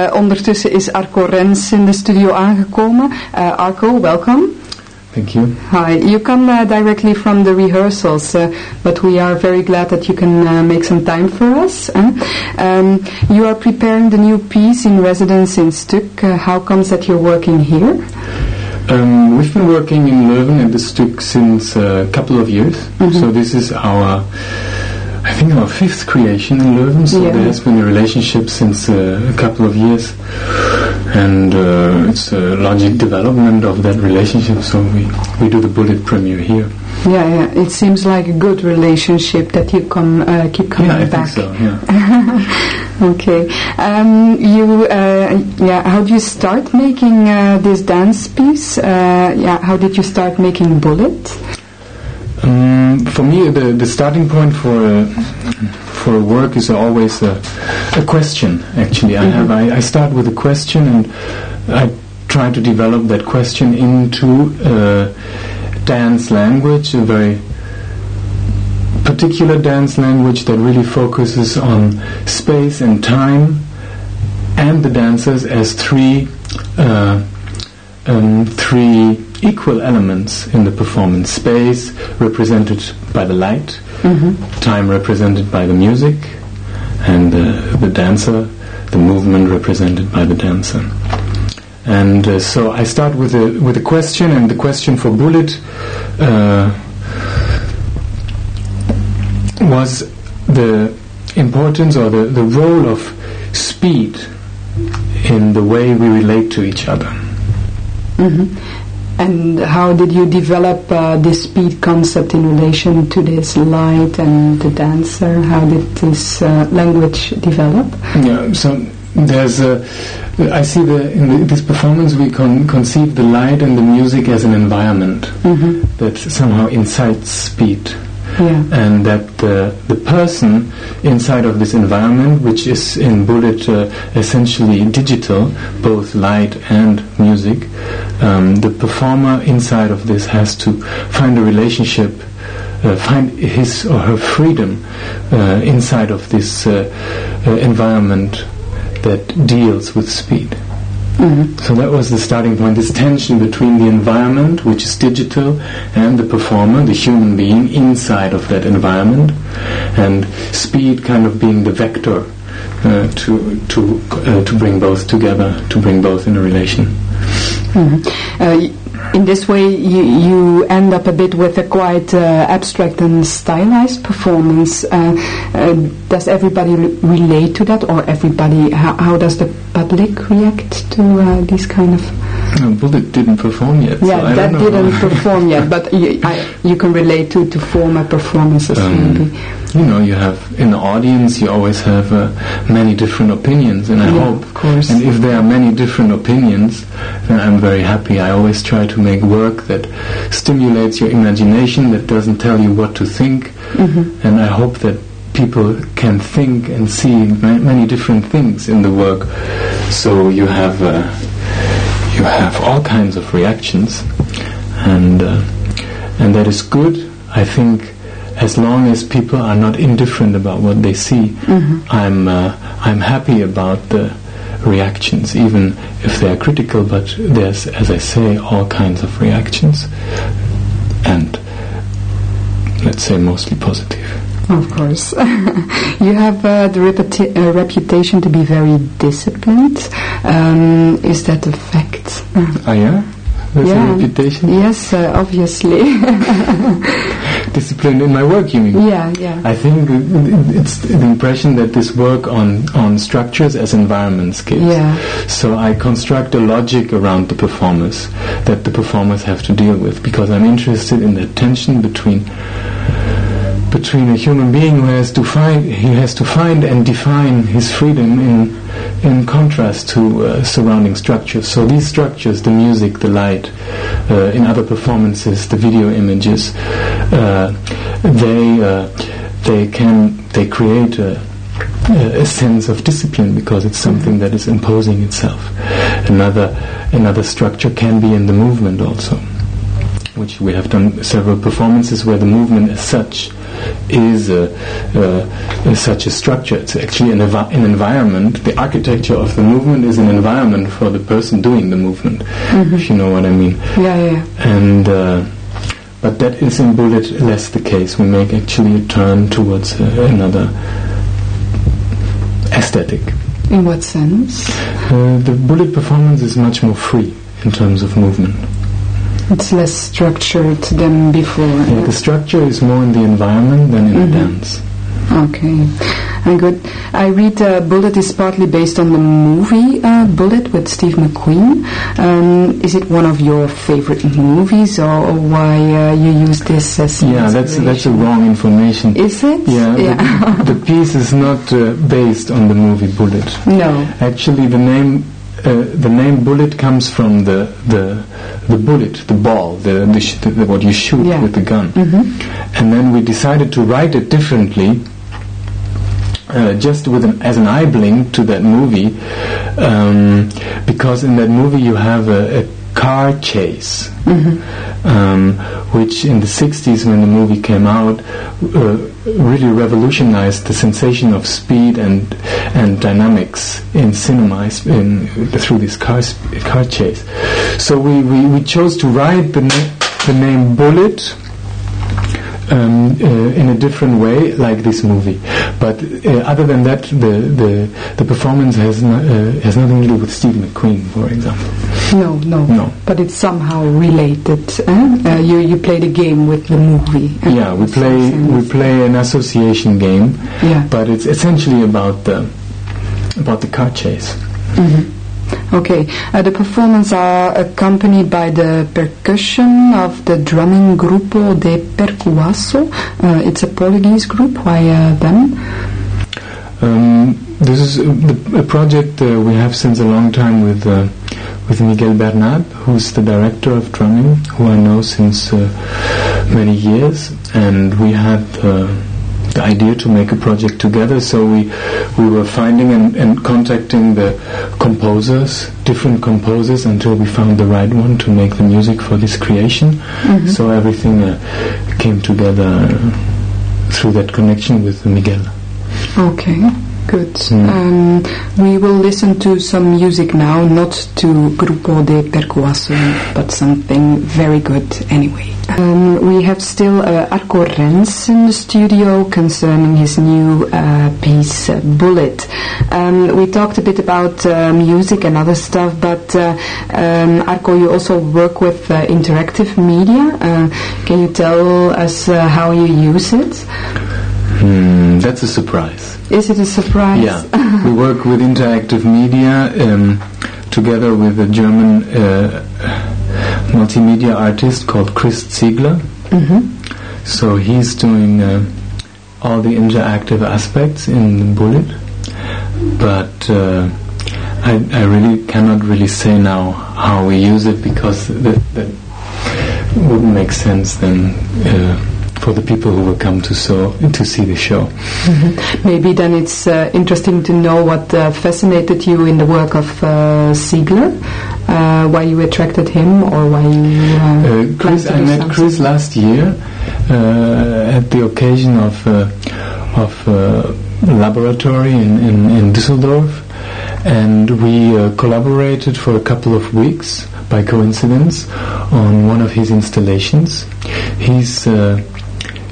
Uh, ondertussen is Arco Renz in de studio aangekomen. Uh, Arco, welcome. Thank you. Hi. You come uh, directly from the rehearsals, uh, but we are very glad that you can uh, make some time for us. Um, you are preparing the new piece in residence in Stuk. How comes that you're working here? Um, we've been working in Leuven at the Stuk since a couple of years. Mm-hmm. So this is our, I think, our fifth creation in Leuven. So yeah. there has been a relationship since uh, a couple of years, and uh, it's a logic development of that relationship. So we we do the Bullit premiere here. Yeah, yeah. It seems like a good relationship that you come uh, keep coming yeah, I back. Think so, yeah. Okay. Um, you, uh, yeah. How do you start making uh, this dance piece? Uh, yeah. How did you start making Bullit? Um, for me, the, the starting point for a, for a work is always a, a question. Actually, I mm-hmm. have I, I, start with a question and I try to develop that question into dance language, a very particular dance language that really focuses on space and time and the dancers as three uh, um, three equal elements in the performance space represented by the light mm-hmm. time represented by the music and uh, the dancer the movement represented by the dancer and uh, so I start with a with a question and the question for Bullit uh, was the importance or the, the role of speed in the way we relate to each other. Mm-hmm. And how did you develop uh, this speed concept in relation to this light and the dancer? How did this uh, language develop? Yeah, so there's a. I see the in the, this performance we con- conceive the light and the music as an environment mm-hmm. that somehow incites speed yeah. and that the, the person inside of this environment, which is in Bullit uh, essentially digital, both light and music, um, the performer inside of this has to find a relationship uh, find his or her freedom uh, inside of this uh, uh environment that deals with speed. Mm-hmm. So that was the starting point, this tension between the environment, which is digital, and the performer, the human being, inside of that environment, and speed kind of being the vector uh, to to uh, to bring both together, to bring both in a relation. Mm-hmm. Uh, in this way you, you end up a bit with a quite uh, abstract and stylized performance. Uh, uh, does everybody re- relate to that, or everybody? How, how, does the public react to uh, these kind of? No, Bullit didn't perform yet. Yeah, so that didn't perform yet, but you, I, you, can relate to to former performances um, maybe. You know, you have in the audience, you always have uh, many different opinions, and I yeah, hope, of course. and if there are many different opinions, then I'm very happy. I always try to make work that stimulates your imagination, that doesn't tell you what to think, mm-hmm. and I hope that people can think and see many different things in the work. So you have uh, you have all kinds of reactions, and uh, and that is good. I think as long as people are not indifferent about what they see, mm-hmm. I'm uh, I'm happy about the reactions, even if they are critical. But there's, as I say, all kinds of reactions, and let's say mostly positive. Of course, you have uh, the reputa- uh, reputation to be very disciplined. Um, is that a fact? Oh yeah. That's yeah. a reputation? Yes, uh, obviously. Discipline in my work, you mean? Yeah, yeah. I think it's the impression that this work on, on structures as environments gives. Yeah. So I construct a logic around the performers that the performers have to deal with because I'm interested in the tension between between a human being who has to find he has to find and define his freedom in in contrast to uh, surrounding structures. So these structures, the music, the light, uh, in other performances, the video images, uh, they uh, they can they create a, a sense of discipline because it's something that is imposing itself. Another another structure can be in the movement also which we have done several performances where the movement as such is uh, uh, such a structure. It's actually an, evi- an, environment. The architecture of the movement is an environment for the person doing the movement, mm-hmm. if you know what I mean. Yeah, yeah. And uh, but that is in Bullit less the case. We make actually a turn towards uh, another aesthetic. In what sense? Uh, the Bullit performance is much more free in terms of movement. It's less structured than before. Yeah, the structure is more in the environment than in mm-hmm. the dance. Okay, uh, good. I read uh, Bullit is partly based on the movie uh, Bullitt with Steve McQueen. Um, is it one of your favorite movies, or, why uh, you use this as? Yeah, that's that's a wrong information. Is it? Yeah, yeah. the, the, piece is not uh, based on the movie Bullitt. No. Actually, the name uh, the name Bullit comes from the the the bullet, the ball, the, the, sh- the what you shoot yeah. with the gun. Mm-hmm. And then we decided to write it differently uh, just with an, as an eye blink to that movie, um, because in that movie you have a, a car chase, mm-hmm. um, which in the 60s when the movie came out uh, really revolutionized the sensation of speed and and dynamics in cinema in, through this car, car chase. So we, we, we chose to write the, na- the name Bullit um, uh, in a different way, like this movie. But uh, other than that, the the, the performance has no, uh, has nothing to do with Steve McQueen, for example. No, no, no. But it's somehow related. Eh? you you play the game with the movie. Eh? Yeah, we play we play an association game. Yeah. But it's essentially about the about the car chase. Mm-hmm. Okay, uh, the performance are accompanied by the percussion of the drumming Grupo de Percussão. Uh, it's a Portuguese group. Why uh, them? Um, this is a, a project uh, we have since a long time with uh, with Miguel Bernat, who's the director of drumming, who I know since uh, many years, and we had the idea to make a project together. So we we were finding and, and contacting the composers, different composers, until we found the right one to make the music for this creation. Mm-hmm. So everything uh, came together through that connection with Miguel. Okay. Good. Mm. Um, we will listen to some music now, not to Grupo de Percussão, but something very good anyway. Um, we have still uh, Arco Renz in the studio concerning his new uh, piece, uh, Bullit. Um, we talked a bit about uh, music and other stuff, but uh, um, Arco, you also work with uh, interactive media. can you tell us how you use it? Mm, that's a surprise. Is it a surprise? Yeah. we work with interactive media um, together with a German uh, multimedia artist called Chris Ziegler. Mm-hmm. So he's doing uh, all the interactive aspects in Bullit, but uh, I, I, really cannot really say now how we use it because that, that wouldn't make sense then uh, for the people who will come to so to see the show. Mm-hmm. Maybe then it's uh, interesting to know what uh, fascinated you in the work of uh, Ziegler, uh, why you attracted him, or why you. Uh, uh, Chris, I met something. Chris last year at the occasion of of laboratory in, in, in Düsseldorf, and we collaborated for a couple of weeks by coincidence on one of his installations. He's uh,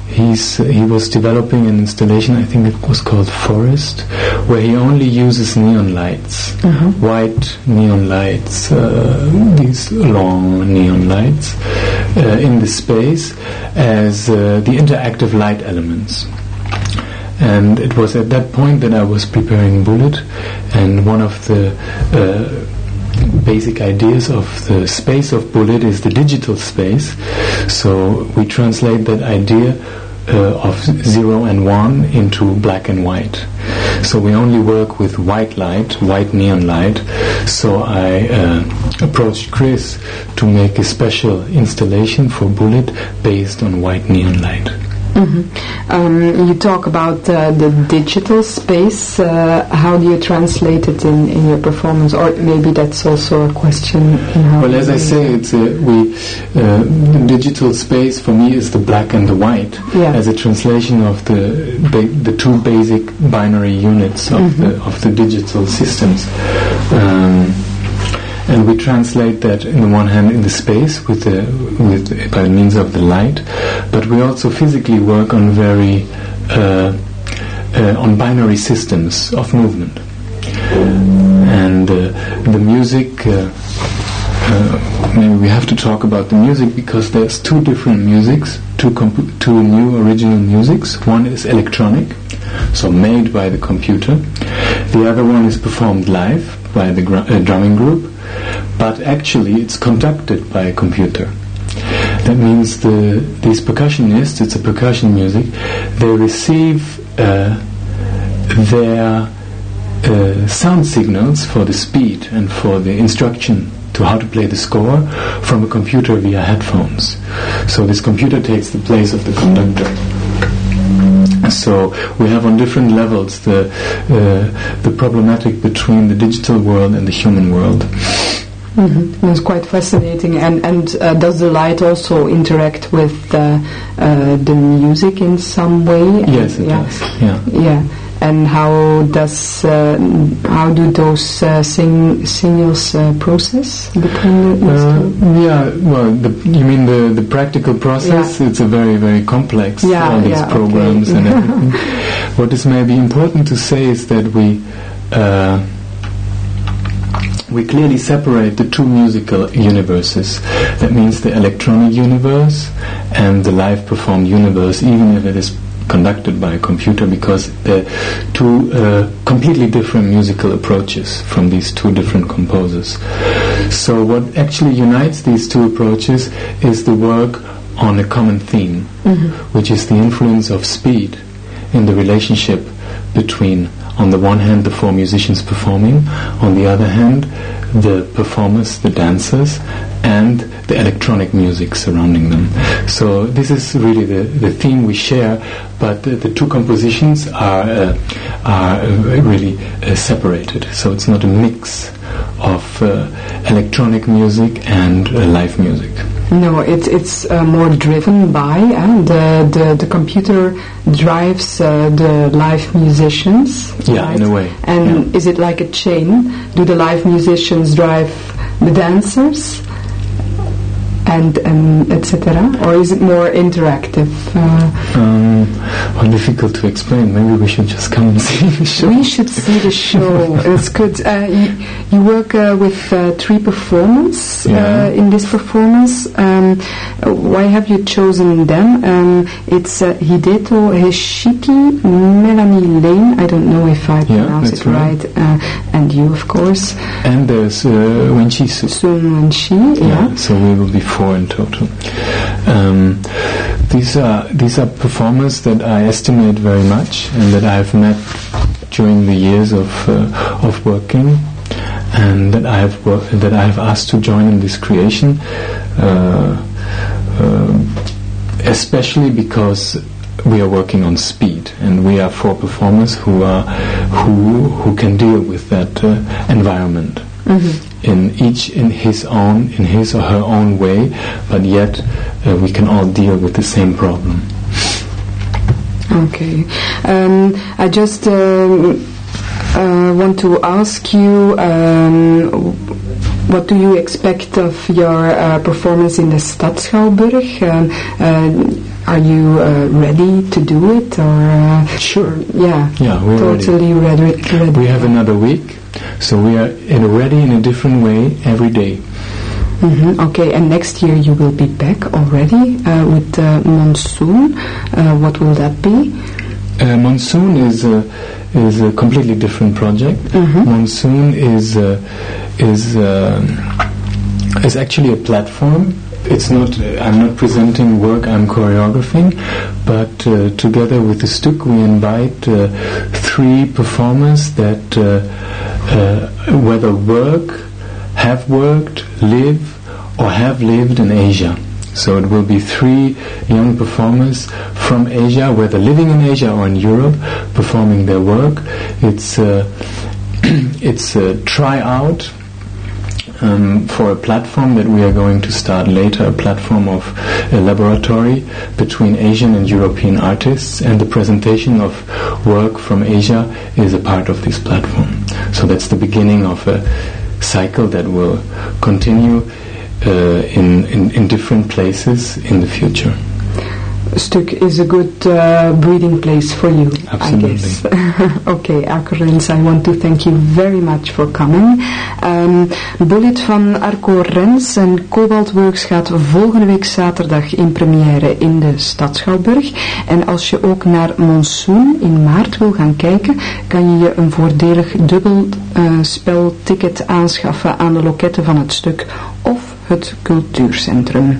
he's he was developing an installation. I think it was called Forest, where he only uses neon lights, mm-hmm. white neon lights, uh, these long neon lights uh, in the space as uh, the interactive light elements. And it was at that point that I was preparing Bullit, and one of the uh, basic ideas of the space of Bullit is the digital space. So we translate that idea uh, of zero and one into black and white. So we only work with white light, white neon light. So I uh, approached Chris to make a special installation for Bullit based on white neon light. Mm-hmm. Um, you talk about uh, the digital space. Uh, how do you translate it in, in your performance? Or maybe that's also a question. well, as I say, it's a, we uh, the digital space for me is the black and the white yeah. as a translation of the the two basic binary units of mm-hmm. the of the digital systems. Um, and we translate that in the one hand in the space with the with by means of the light, but we also physically work on very uh, uh, on binary systems of movement, and uh, the music. Uh, uh, maybe we have to talk about the music because there's two different musics, two two new original musics. One is electronic, so made by the computer. The other one is performed live by the uh, drumming group but actually it's conducted by a computer. That means the these percussionists, it's a percussion music, they receive uh, their uh, sound signals for the speed and for the instruction to how to play the score from a computer via headphones. So this computer takes the place of the conductor. So we have on different levels the uh, the problematic between the digital world and the human world. Mm-hmm. It's quite fascinating. And and uh, does the light also interact with uh, uh, the music in some way? Yes, it yeah. does. Yeah. Yeah. And how does uh, how do those uh, sing signals uh, process between Yeah. Well, the, you mean the the practical process? Yeah. It's a very very complex. Yeah. All these yeah, programs okay. and everything. what is maybe important to say is that we we clearly separate the two musical universes. That means the electronic universe and the live performed universe, even if it is conducted by a computer, because they're two uh, completely different musical approaches from these two different composers. So, what actually unites these two approaches is the work on a common theme, mm-hmm. which is the influence of speed in the relationship between on the one hand the four musicians performing, on the other hand the performers, the dancers, and the electronic music surrounding them. So this is really the, the theme we share, but the, the two compositions are, uh, are really uh, separated. So it's not a mix of uh, electronic music and uh, live music. No, it's it's uh, more driven by, and uh, the the computer drives uh, the live musicians. Yeah, right? in a way. And yeah. is it like a chain? Do the live musicians drive the dancers? And, and etc. Or is it more interactive? Uh, um, well, difficult to explain. Maybe we should just come and see the show. We should see the show. it's good. Uh, you, you, work uh, with uh, three performers uh, yeah. in this performance. Um, why have you chosen them? Um, it's uh, Hideto Heshiki, Melanie Lane. I don't know if I pronounce yeah, it right. right. and you, of course. And there's uh, Wenchi Sun Wenchi. Yeah. yeah. So we will be four in total. Um, these are these are performers that I estimate very much and that I have met during the years of uh, of working, and that I have wor- that I have asked to join in this creation, uh, uh, especially because we are working on speed, and we are four performers who are who who can deal with that uh, environment. Mm-hmm in each in his own, in his or her own way, but yet uh, we can all deal with the same problem. Okay. Um, I just um, uh, want to ask you um, what do you expect of your uh, performance in the Stadsschouwburg? Um, uh, are you uh, ready to do it, or uh, sure? Yeah, yeah, we're totally ready. ready. We have another week so we are in ready in a different way every day. Mm-hmm. Okay, and next year you will be back already uh, with uh, Monsoon. Uh, what will that be? Uh, Monsoon is a, is a completely different project. Mm-hmm. Monsoon is uh, is um, is actually a platform it's not I'm not presenting work I'm choreographing but uh, together with the Stuk we invite uh, three performers that uh, uh, whether work have worked live or have lived in Asia So it will be three young performers from Asia, whether living in Asia or in Europe, performing their work. It's a, it's a tryout um, for a platform that we are going to start later, a platform of a laboratory between Asian and European artists, and the presentation of work from Asia is a part of this platform. So that's the beginning of a cycle that will continue uh, in, in, in different places in the future. Stuk is a good uh, breeding place for you, Absolutely. Okay, Arco Rens, I want to thank you very much for coming. Um, Bullet van Arco Rens en Cobalt Works gaat volgende week zaterdag in première in de Stad Schouwburg. En als je ook naar Monsoon in maart wil gaan kijken, kan je je een voordelig dubbelspelticket aanschaffen aan de loketten van het stuk of het cultuurcentrum.